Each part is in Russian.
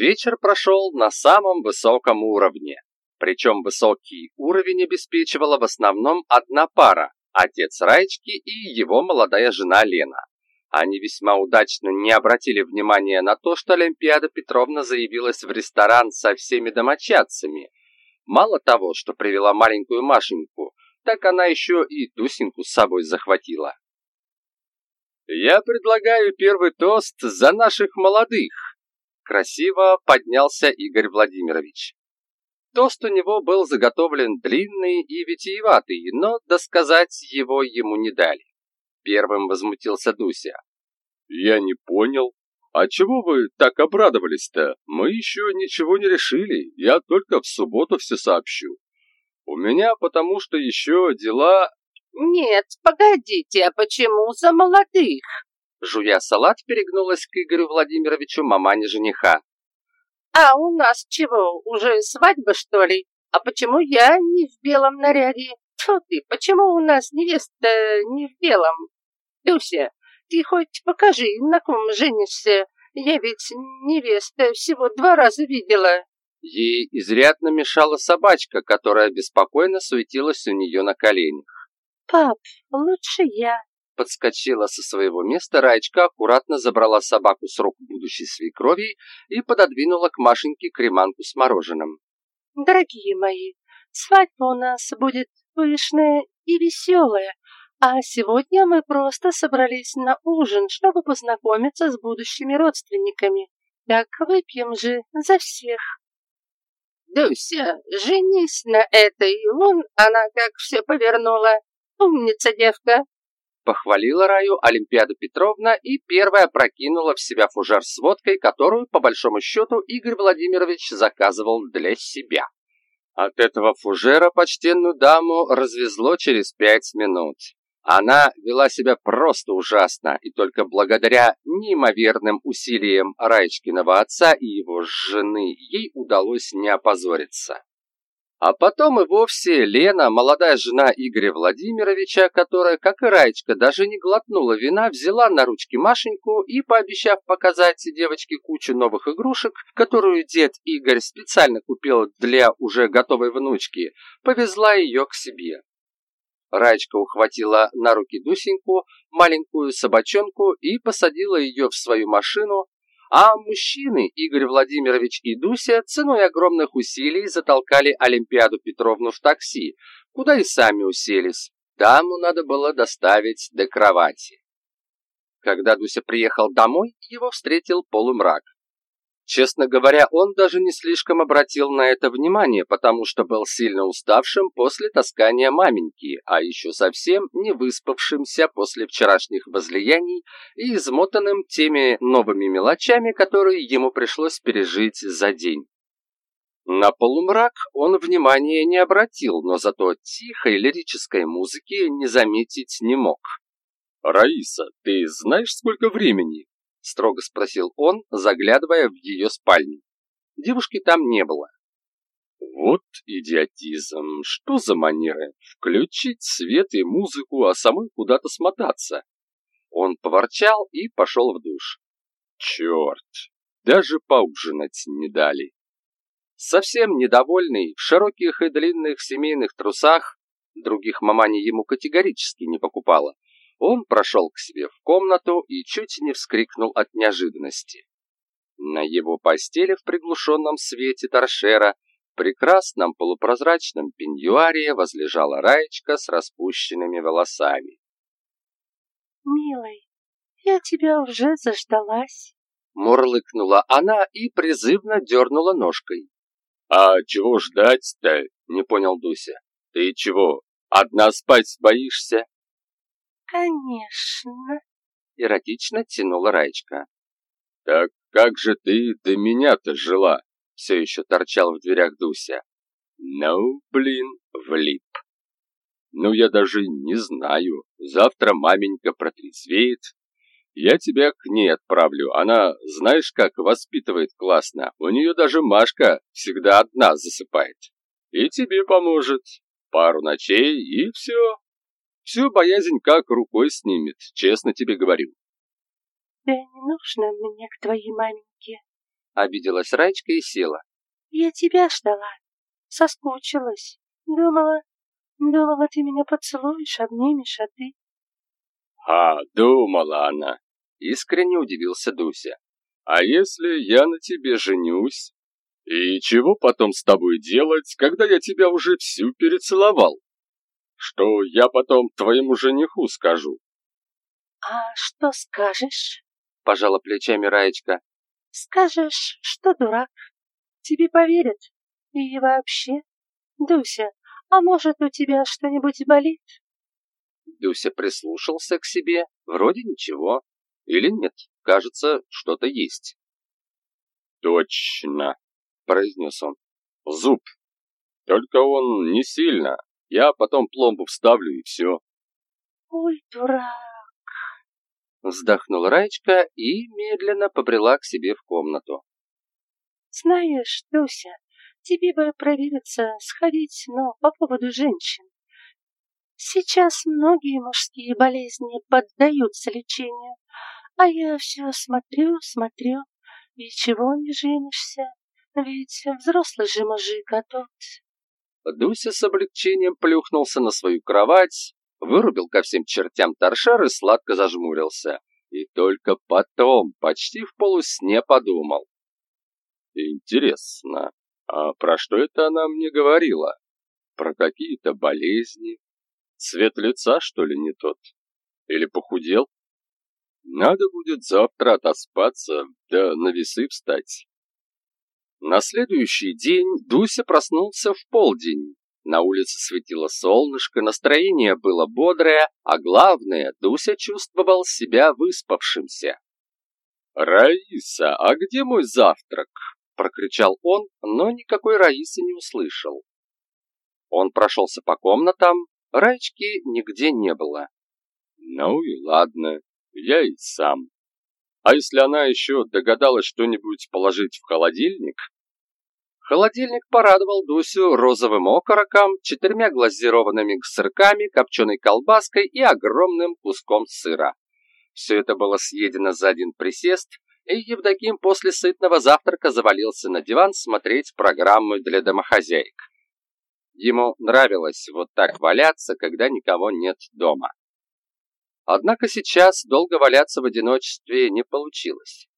Вечер прошел на самом высоком уровне. Причем высокий уровень обеспечивала в основном одна пара – отец Раечки и его молодая жена Лена. Они весьма удачно не обратили внимания на то, что Олимпиада Петровна заявилась в ресторан со всеми домочадцами. Мало того, что привела маленькую Машеньку, так она еще и Тусеньку с собой захватила. «Я предлагаю первый тост за наших молодых!» Красиво поднялся Игорь Владимирович. Тост у него был заготовлен длинный и витиеватый, но досказать его ему не дали. Первым возмутился Дуся. «Я не понял. А чего вы так обрадовались-то? Мы еще ничего не решили. Я только в субботу все сообщу. У меня потому что еще дела...» «Нет, погодите, а почему за молодых?» Жуя салат, перегнулась к Игорю Владимировичу маманя жениха. А у нас чего, уже свадьба, что ли? А почему я не в белом наряде? Тьфу ты, почему у нас невеста не в белом? Люся, ты хоть покажи, на ком женишься. Я ведь невеста всего два раза видела. Ей изрядно мешала собачка, которая беспокойно суетилась у нее на коленях. Пап, лучше я. Подскочила со своего места Раечка, аккуратно забрала собаку с рук будущей свекрови и пододвинула к Машеньке креманку с мороженым. «Дорогие мои, свадьба у нас будет пышная и веселая, а сегодня мы просто собрались на ужин, чтобы познакомиться с будущими родственниками. Так выпьем же за всех». «Дуся, женись на этой, вон она как все повернула. Умница девка!» Похвалила Раю Олимпиада Петровна и первая прокинула в себя фужер с водкой, которую, по большому счету, Игорь Владимирович заказывал для себя. От этого фужера почтенную даму развезло через пять минут. Она вела себя просто ужасно, и только благодаря неимоверным усилиям Раечкиного отца и его жены ей удалось не опозориться. А потом и вовсе Лена, молодая жена Игоря Владимировича, которая, как и Раечка, даже не глотнула вина, взяла на ручки Машеньку и, пообещав показать девочке кучу новых игрушек, которую дед Игорь специально купил для уже готовой внучки, повезла ее к себе. Раечка ухватила на руки Дусеньку, маленькую собачонку, и посадила ее в свою машину, а мужчины, Игорь Владимирович и Дуся, ценой огромных усилий затолкали Олимпиаду Петровну в такси, куда и сами уселись. Даму надо было доставить до кровати. Когда Дуся приехал домой, его встретил полумрак. Честно говоря, он даже не слишком обратил на это внимание, потому что был сильно уставшим после таскания маменьки, а еще совсем не выспавшимся после вчерашних возлияний и измотанным теми новыми мелочами, которые ему пришлось пережить за день. На полумрак он внимания не обратил, но зато тихой лирической музыки не заметить не мог. «Раиса, ты знаешь, сколько времени?» Строго спросил он, заглядывая в ее спальню. Девушки там не было. Вот идиотизм. Что за манеры? Включить свет и музыку, а самой куда-то смотаться. Он поворчал и пошел в душ. Черт, даже поужинать не дали. Совсем недовольный, в широких и длинных семейных трусах, других мамани ему категорически не покупала, он прошел к себе в комнату и чуть не вскрикнул от неожиданности. На его постели в приглушенном свете торшера в прекрасном полупрозрачном пеньюаре возлежала Раечка с распущенными волосами. «Милый, я тебя уже заждалась», — мурлыкнула она и призывно дернула ножкой. «А чего ждать-то?» — не понял Дуся. «Ты чего, одна спать боишься?» «Конечно», — эротично тянула Раечка. «Так как же ты до меня-то жила?» — все еще торчал в дверях Дуся. «Ну, блин, влип. Ну, я даже не знаю. Завтра маменька протрезвеет. Я тебя к ней отправлю. Она, знаешь, как воспитывает классно. У нее даже Машка всегда одна засыпает. И тебе поможет. Пару ночей, и все, Всю боязнь как рукой снимет, честно тебе говорю. Да не нужно мне к твоей маменьке. Обиделась Раечка и села. Я тебя ждала. Соскучилась. Думала, думала, ты меня поцелуешь, обнимешь, а ты... А, думала она. Искренне удивился Дуся. А если я на тебе женюсь? И чего потом с тобой делать, когда я тебя уже всю перецеловал? Что я потом твоему жениху скажу? А что скажешь? Пожала плечами Раечка. Скажешь, что дурак. Тебе поверят. И вообще, Дуся, а может у тебя что-нибудь болит? Дуся прислушался к себе. Вроде ничего. Или нет, кажется, что-то есть. Точно, произнес он. Зуб. Только он не сильно. Я потом пломбу вставлю и все. Ой, дурак. Вздохнула Раечка и медленно побрела к себе в комнату. Знаешь, Дуся, тебе бы провериться, сходить, но по поводу женщин. Сейчас многие мужские болезни поддаются лечению, а я все смотрю, смотрю, и чего не женишься? Ведь взрослый же мужик, а тут... Дуся с облегчением плюхнулся на свою кровать, вырубил ко всем чертям торшер и сладко зажмурился. И только потом, почти в полусне, подумал. Интересно, а про что это она мне говорила? Про какие-то болезни? Цвет лица, что ли, не тот? Или похудел? Надо будет завтра отоспаться, да на весы встать. На следующий день Дуся проснулся в полдень. На улице светило солнышко, настроение было бодрое, а главное, Дуся чувствовал себя выспавшимся. «Раиса, а где мой завтрак?» – прокричал он, но никакой Раисы не услышал. Он прошелся по комнатам, Раечки нигде не было. «Ну и ладно, я и сам. А если она еще догадалась что-нибудь положить в холодильник, Холодильник порадовал Дусю розовым окороком, четырьмя глазированными сырками, копченой колбаской и огромным куском сыра. Все это было съедено за один присест, и Евдоким после сытного завтрака завалился на диван смотреть программы для домохозяек. Ему нравилось вот так валяться, когда никого нет дома. Однако сейчас долго валяться в одиночестве не получилось.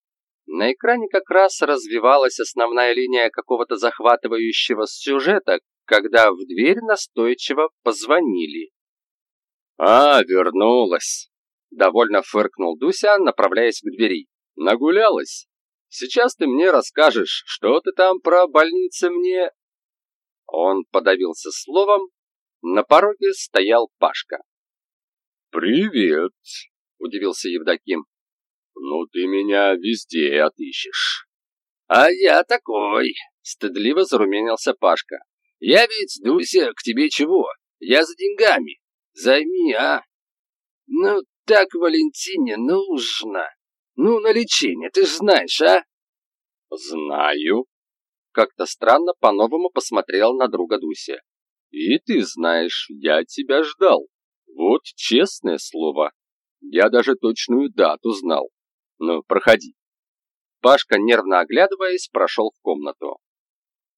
На экране как раз развивалась основная линия какого-то захватывающего сюжета, когда в дверь настойчиво позвонили. «А, вернулась!» — довольно фыркнул Дуся, направляясь к двери. «Нагулялась? Сейчас ты мне расскажешь, что ты там про больницы мне...» Он подавился словом. На пороге стоял Пашка. «Привет!» — удивился Евдоким. Ну ты меня везде отыщешь. А я такой, стыдливо зарумянился Пашка. Я ведь, Дуся, к тебе чего? Я за деньгами. Займи, а? Ну, так Валентине нужно. Ну, на лечение, ты же знаешь, а? Знаю. Как-то странно по-новому посмотрел на друга Дуся. И ты знаешь, я тебя ждал. Вот честное слово. Я даже точную дату знал. Ну, проходи. Пашка, нервно оглядываясь, прошел в комнату.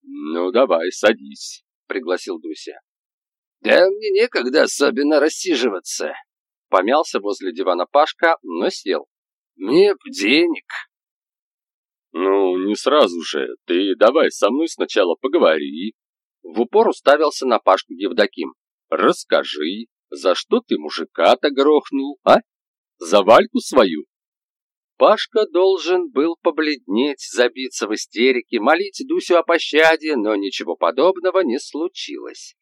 Ну, давай, садись, пригласил Дуся. Да мне некогда особенно рассиживаться. Помялся возле дивана Пашка, но сел. Мне денег. Ну, не сразу же. Ты давай со мной сначала поговори. В упор уставился на Пашку Евдоким. Расскажи, за что ты мужика-то грохнул, а? За Вальку свою? Пашка должен был побледнеть, забиться в истерике, молить Дусю о пощаде, но ничего подобного не случилось.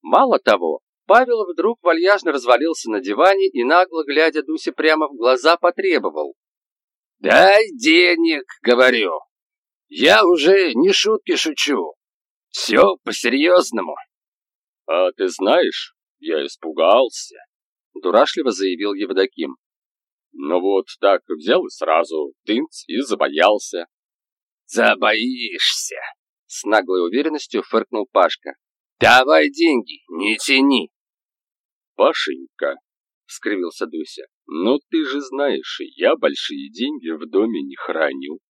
Мало того, Павел вдруг вальяжно развалился на диване и, нагло глядя Дусе прямо в глаза, потребовал. «Дай денег, — говорю. Я уже не шутки шучу. Все по-серьезному». «А ты знаешь, я испугался», — дурашливо заявил Евдоким. Но вот так взял и сразу, тынц, и забоялся. «Забоишься!» — с наглой уверенностью фыркнул Пашка. «Давай деньги, не тяни!» «Пашенька!» — скривился Дуся. «Но ты же знаешь, я большие деньги в доме не храню».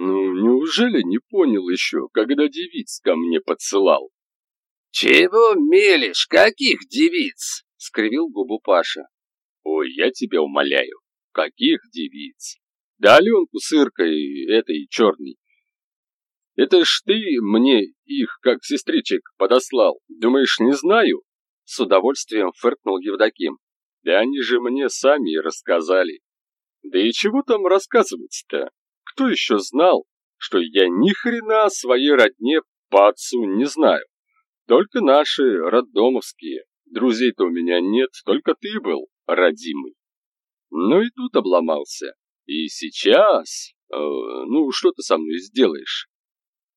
Ну, неужели не понял еще, когда девиц ко мне подсылал? Чего мелешь? Каких девиц? Скривил губу Паша. Ой, я тебя умоляю, каких девиц? Да Аленку с Иркой, этой черной. Это ж ты мне их, как сестричек, подослал. Думаешь, не знаю? С удовольствием фыркнул Евдоким. Да они же мне сами рассказали. Да и чего там рассказывать-то? Кто еще знал, что я ни хрена о своей родне по отцу не знаю? Только наши роддомовские. Друзей-то у меня нет, только ты был, родимый. Ну и тут обломался. И сейчас... Э, ну, что ты со мной сделаешь?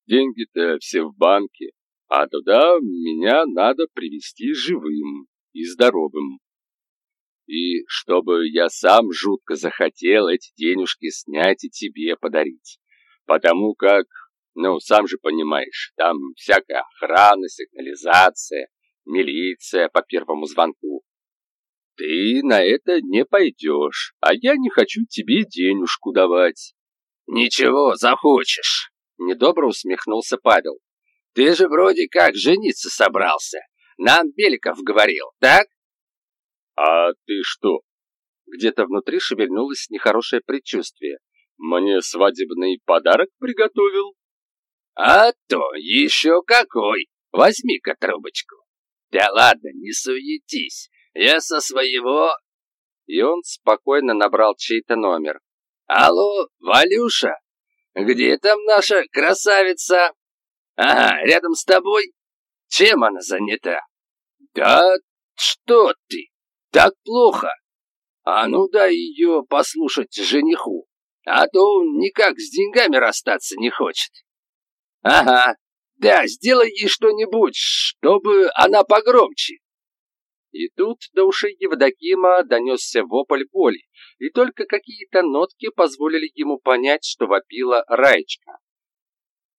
Деньги-то все в банке, а туда меня надо привести живым и здоровым. И чтобы я сам жутко захотел эти денежки снять и тебе подарить. Потому как, ну, сам же понимаешь, там всякая охрана, сигнализация, милиция по первому звонку. Ты на это не пойдешь, а я не хочу тебе денежку давать. Ничего, захочешь, недобро усмехнулся Павел. Ты же вроде как жениться собрался. Нам Беликов говорил, так? «А ты что?» Где-то внутри шевельнулось нехорошее предчувствие. «Мне свадебный подарок приготовил?» «А то еще какой! Возьми-ка трубочку!» «Да ладно, не суетись, я со своего...» И он спокойно набрал чей-то номер. «Алло, Валюша, где там наша красавица?» «Ага, рядом с тобой? Чем она занята?» «Да что ты? Так плохо. А ну дай ее послушать жениху, а то он никак с деньгами расстаться не хочет. Ага, да, сделай ей что-нибудь, чтобы она погромче. И тут до ушей Евдокима донесся вопль боли, и только какие-то нотки позволили ему понять, что вопила Раечка.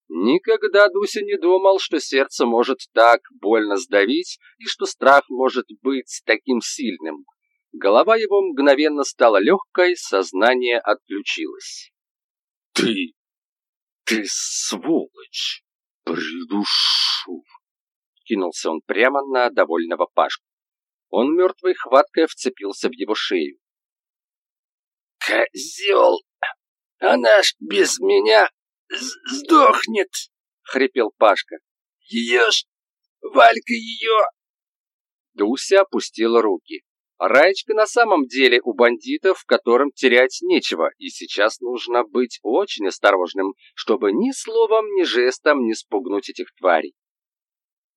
Никогда Дуся не думал, что сердце может так больно сдавить и что страх может быть таким сильным. Голова его мгновенно стала легкой, сознание отключилось. «Ты! Ты сволочь! Придушу!» Кинулся он прямо на довольного Пашку. Он мертвой хваткой вцепился в его шею. «Козел! Она ж без меня сдохнет!» — хрипел Пашка. «Ее ж... Валька ее...» Дуся опустила руки. Раечка на самом деле у бандитов, которым терять нечего, и сейчас нужно быть очень осторожным, чтобы ни словом, ни жестом не спугнуть этих тварей.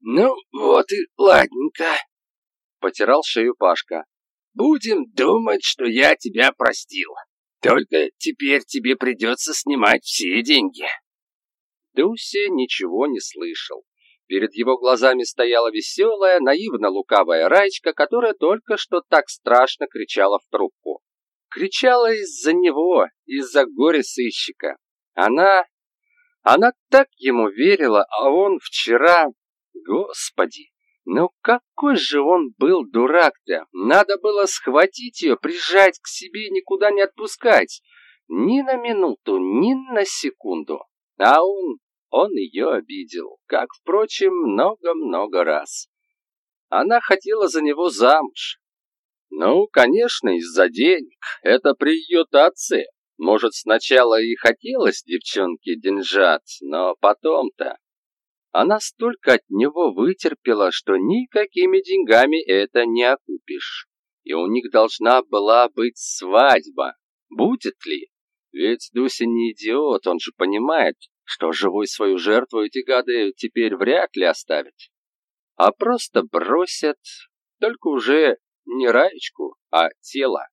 «Ну, вот и ладненько», — потирал шею Пашка. «Будем думать, что я тебя простил». Только теперь тебе придется снимать все деньги. Дуся ничего не слышал. Перед его глазами стояла веселая, наивно-лукавая Раечка, которая только что так страшно кричала в трубку. Кричала из-за него, из-за горя сыщика. Она... Она так ему верила, а он вчера... Господи, ну какой же он был дурак-то! Надо было схватить ее, прижать к себе, никуда не отпускать. Ни на минуту, ни на секунду. А он, он ее обидел, как, впрочем, много-много раз. Она хотела за него замуж. Ну, конечно, из-за денег. Это при ее отце. Может, сначала и хотелось девчонке деньжат, но потом-то... Она столько от него вытерпела, что никакими деньгами это не окупишь. И у них должна была быть свадьба. Будет ли? Ведь Дуся не идиот, он же понимает, что живой свою жертву эти гады теперь вряд ли оставят. А просто бросят, только уже не Раечку, а тело.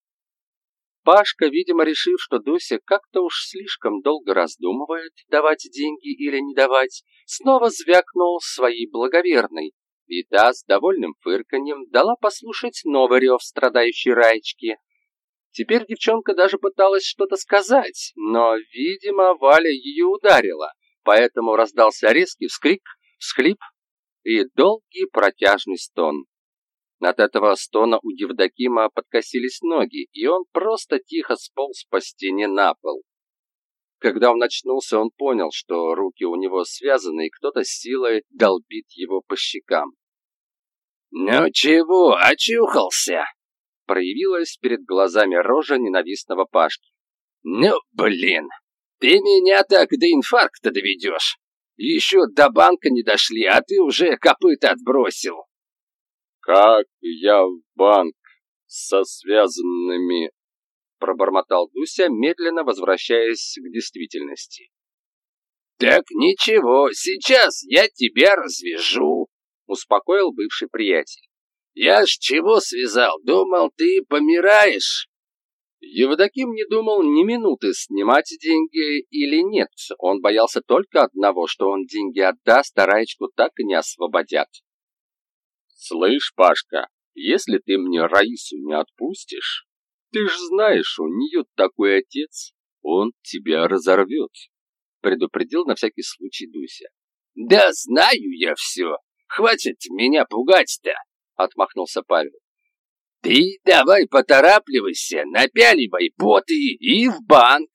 Пашка, видимо, решив, что Дуся как-то уж слишком долго раздумывает, давать деньги или не давать, снова звякнул своей благоверной, и та с довольным фырканьем дала послушать новый рев страдающей Раечки. Теперь девчонка даже пыталась что-то сказать, но, видимо, Валя ее ударила, поэтому раздался резкий вскрик, всхлип и долгий протяжный стон. От этого стона у Евдокима подкосились ноги, и он просто тихо сполз по стене на пол. Когда он очнулся, он понял, что руки у него связаны, и кто-то силой долбит его по щекам. «Ну чего, очухался?» Проявилась перед глазами рожа ненавистного Пашки. «Ну, блин, ты меня так до инфаркта доведешь. Еще до банка не дошли, а ты уже копыта отбросил». «Как я в банк со связанными пробормотал Дуся, медленно возвращаясь к действительности. «Так ничего, сейчас я тебя развяжу», — успокоил бывший приятель. «Я ж чего связал? Думал, ты помираешь?» Евдоким не думал ни минуты, снимать деньги или нет. Он боялся только одного, что он деньги отдаст, а Раечку так и не освободят. «Слышь, Пашка, если ты мне Раису не отпустишь, ты ж знаешь, у нее такой отец, он тебя разорвет, предупредил на всякий случай Дуся. Да знаю я все, хватит меня пугать-то, отмахнулся Павел. Ты давай поторапливайся, напяливай боты и в банк.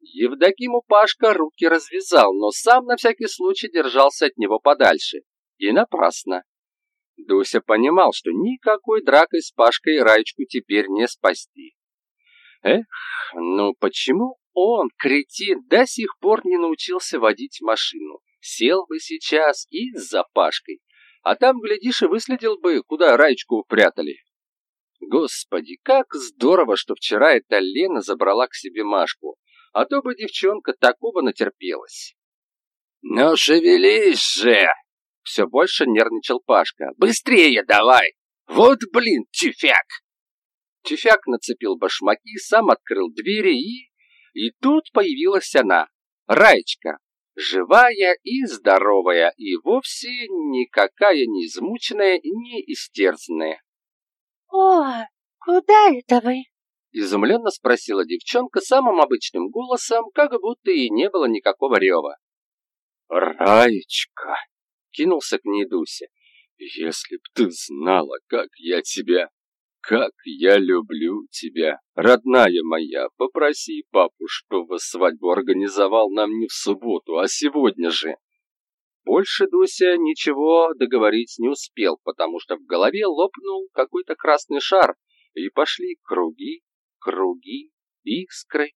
Евдокиму Пашка руки развязал, но сам на всякий случай держался от него подальше. И напрасно. Дуся понимал, что никакой дракой с Пашкой Раечку теперь не спасти. Эх, ну почему он, кретин, до сих пор не научился водить машину? Сел бы сейчас и за Пашкой, а там, глядишь, и выследил бы, куда Раечку упрятали. Господи, как здорово, что вчера эта Лена забрала к себе Машку, а то бы девчонка такого натерпелась. «Ну, шевелись же!» Все больше нервничал Пашка. «Быстрее давай! Вот, блин, тюфяк!» Тюфяк нацепил башмаки, сам открыл двери и... И тут появилась она, Раечка, живая и здоровая, и вовсе никакая не измученная, не истерзанная. «О, куда это вы?» Изумленно спросила девчонка самым обычным голосом, как будто и не было никакого рева. «Раечка!» Кинулся к ней Дуся. «Если б ты знала, как я тебя, как я люблю тебя, родная моя, попроси папу, чтобы свадьбу организовал нам не в субботу, а сегодня же». Больше Дуся ничего договорить не успел, потому что в голове лопнул какой-то красный шар, и пошли круги, круги, искры,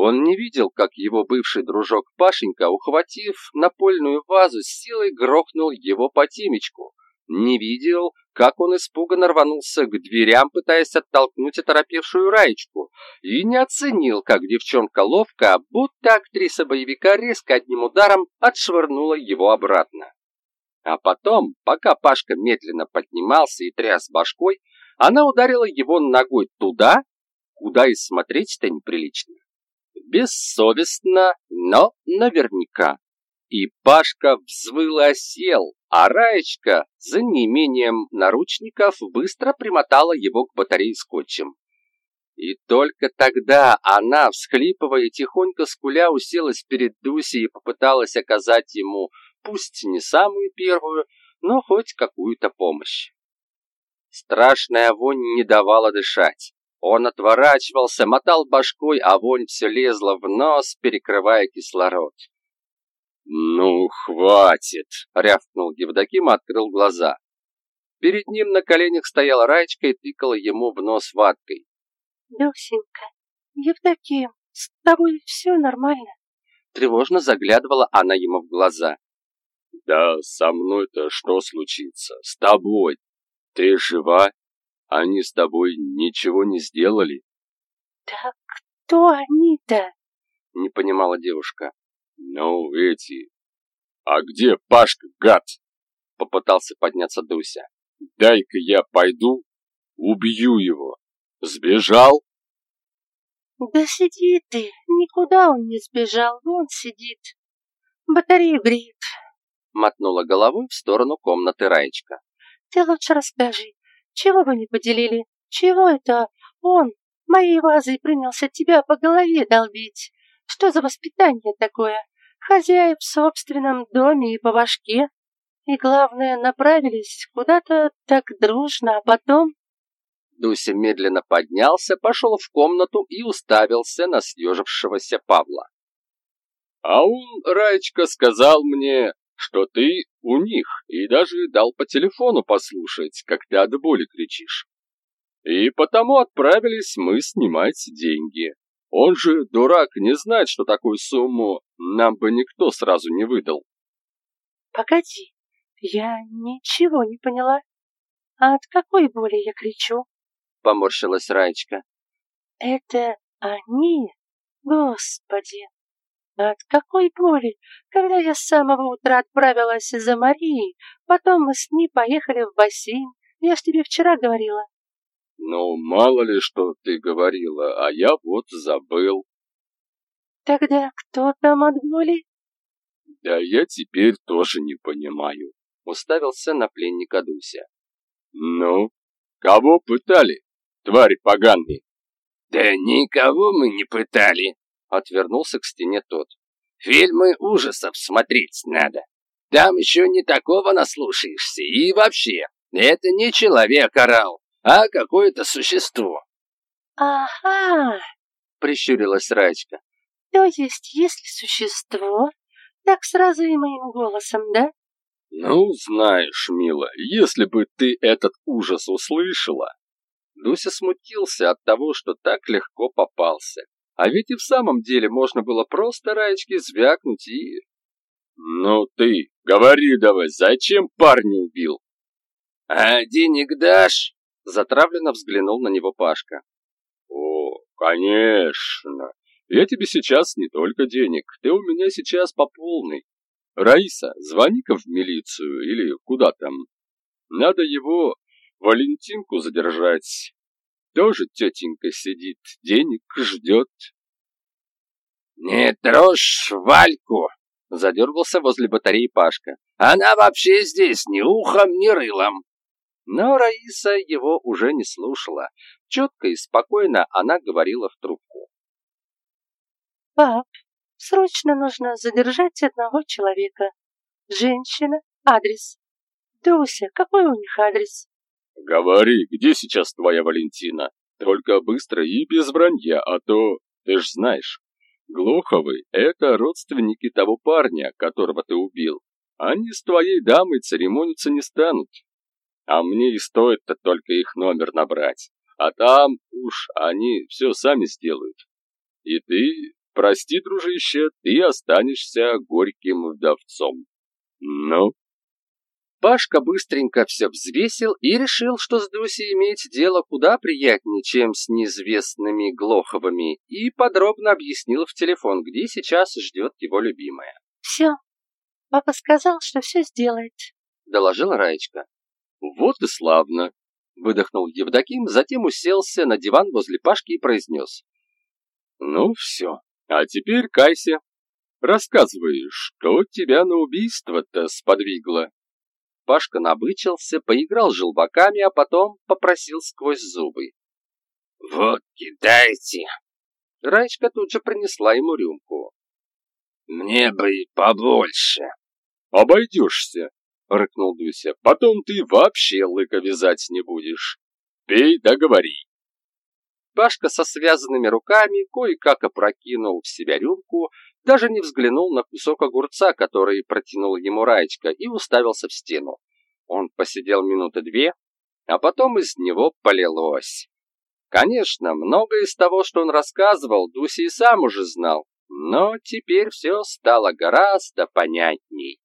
он не видел, как его бывший дружок Пашенька, ухватив напольную вазу, с силой грохнул его по темечку. Не видел, как он испуганно рванулся к дверям, пытаясь оттолкнуть оторопевшую Раечку, и не оценил, как девчонка ловко, будто актриса боевика резко одним ударом отшвырнула его обратно. А потом, пока Пашка медленно поднимался и тряс башкой, она ударила его ногой туда, куда и смотреть-то неприлично бессовестно, но наверняка. И Пашка взвыл и осел, а Раечка за неимением наручников быстро примотала его к батарее скотчем. И только тогда она, всхлипывая тихонько скуля, уселась перед Дусей и попыталась оказать ему, пусть не самую первую, но хоть какую-то помощь. Страшная вонь не давала дышать. Он отворачивался, мотал башкой, а вонь все лезла в нос, перекрывая кислород. «Ну, хватит!» — рявкнул Евдоким и открыл глаза. Перед ним на коленях стояла Раечка и тыкала ему в нос ваткой. «Дусенька, Евдоким, с тобой все нормально?» Тревожно заглядывала она ему в глаза. «Да со мной-то что случится? С тобой? Ты жива они с тобой ничего не сделали. Так кто они-то? Не понимала девушка. Ну, эти. А где Пашка, гад? Попытался подняться Дуся. Дай-ка я пойду, убью его. Сбежал? Да сиди ты, никуда он не сбежал, вон сидит. Батарею греет. Мотнула головой в сторону комнаты Раечка. Ты лучше расскажи, чего вы не поделили? Чего это он моей вазой принялся тебя по голове долбить? Что за воспитание такое? Хозяев в собственном доме и по башке. И главное, направились куда-то так дружно, а потом... Дуся медленно поднялся, пошел в комнату и уставился на съежившегося Павла. «А он, Раечка, сказал мне, что ты у них, и даже дал по телефону послушать, как ты от боли кричишь. И потому отправились мы снимать деньги. Он же, дурак, не знает, что такую сумму нам бы никто сразу не выдал. Погоди, я ничего не поняла. А от какой боли я кричу? Поморщилась Раечка. Это они? Господи! От какой боли, когда я с самого утра отправилась за Марией, потом мы с ней поехали в бассейн, я ж тебе вчера говорила. Ну, мало ли, что ты говорила, а я вот забыл. Тогда кто там от боли? Да я теперь тоже не понимаю. Уставился на пленника Дуся. Ну, кого пытали, твари поганые? Да никого мы не пытали, отвернулся к стене тот. Фильмы ужасов смотреть надо. Там еще не такого наслушаешься. И вообще, это не человек орал, а какое-то существо. Ага, прищурилась Рачка. То есть, если существо, так сразу и моим голосом, да? Ну, знаешь, мила, если бы ты этот ужас услышала. Дуся смутился от того, что так легко попался. А ведь и в самом деле можно было просто Раечке звякнуть и... Ну ты, говори давай, зачем парня убил? А денег дашь? Затравленно взглянул на него Пашка. О, конечно. Я тебе сейчас не только денег, ты у меня сейчас по полной. Раиса, звони-ка в милицию или куда там. Надо его, Валентинку, задержать. Тоже тетенька сидит, денег ждет. Не трожь Вальку, задергался возле батареи Пашка. Она вообще здесь ни ухом, ни рылом. Но Раиса его уже не слушала. Четко и спокойно она говорила в трубку. «Пап, срочно нужно задержать одного человека. Женщина, адрес. Дуся, какой у них адрес?» «Говори, где сейчас твоя Валентина? Только быстро и без вранья, а то, ты ж знаешь, Глуховы — это родственники того парня, которого ты убил. Они с твоей дамой церемониться не станут. А мне и стоит-то только их номер набрать. А там уж они все сами сделают. И ты, прости, дружище, ты останешься горьким вдовцом. Ну? Пашка быстренько все взвесил и решил, что с Дусей иметь дело куда приятнее, чем с неизвестными Глоховыми, и подробно объяснил в телефон, где сейчас ждет его любимая. «Все, папа сказал, что все сделает», — доложила Раечка. «Вот и славно!» — выдохнул Евдоким, затем уселся на диван возле Пашки и произнес. «Ну все, а теперь кайся. Рассказывай, что тебя на убийство-то сподвигло?» Пашка набычился, поиграл желваками, а потом попросил сквозь зубы. «Вот кидайте!» Раечка тут же принесла ему рюмку. «Мне бы побольше!» «Обойдешься!» — рыкнул Дуся. «Потом ты вообще лыка вязать не будешь. Пей да говори». Пашка со связанными руками кое-как опрокинул в себя рюмку, даже не взглянул на кусок огурца, который протянул ему Раечка, и уставился в стену. Он посидел минуты две, а потом из него полилось. Конечно, многое из того, что он рассказывал, Дуся и сам уже знал, но теперь все стало гораздо понятней.